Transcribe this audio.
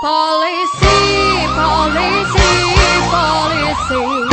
Policy, policy, policy.